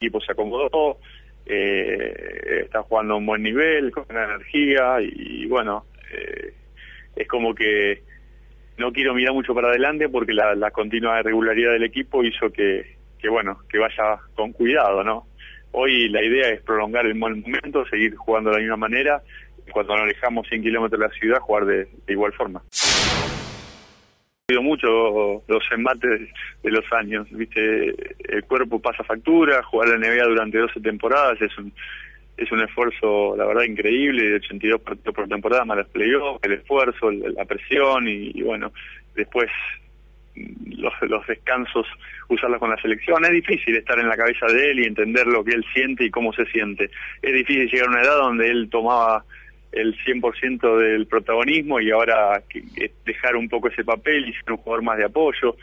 equipo se acomodó, eh, está jugando a un buen nivel, con energía y, bueno, eh, es como que no quiero mirar mucho para adelante porque la, continua irregularidad del equipo hizo que, que, bueno, que vaya con cuidado, ¿no? Hoy la idea es prolongar el buen momento, seguir jugando de la misma manera, cuando nos alejamos 100 kilómetros de la ciudad, jugar de, igual forma mucho los embates de los años, viste, el cuerpo pasa factura, jugar la NBA durante 12 temporadas es un es un esfuerzo, la verdad, increíble, de 82 partidos por temporada, más los playoffs, el esfuerzo, la presión y, bueno, después los, los descansos, usarlos con la selección. Es difícil estar en la cabeza de él y entender lo que él siente y cómo se siente. Es difícil llegar a una edad donde él tomaba el 100% del protagonismo y ahora dejar un poco ese papel y ser un jugador más de apoyo.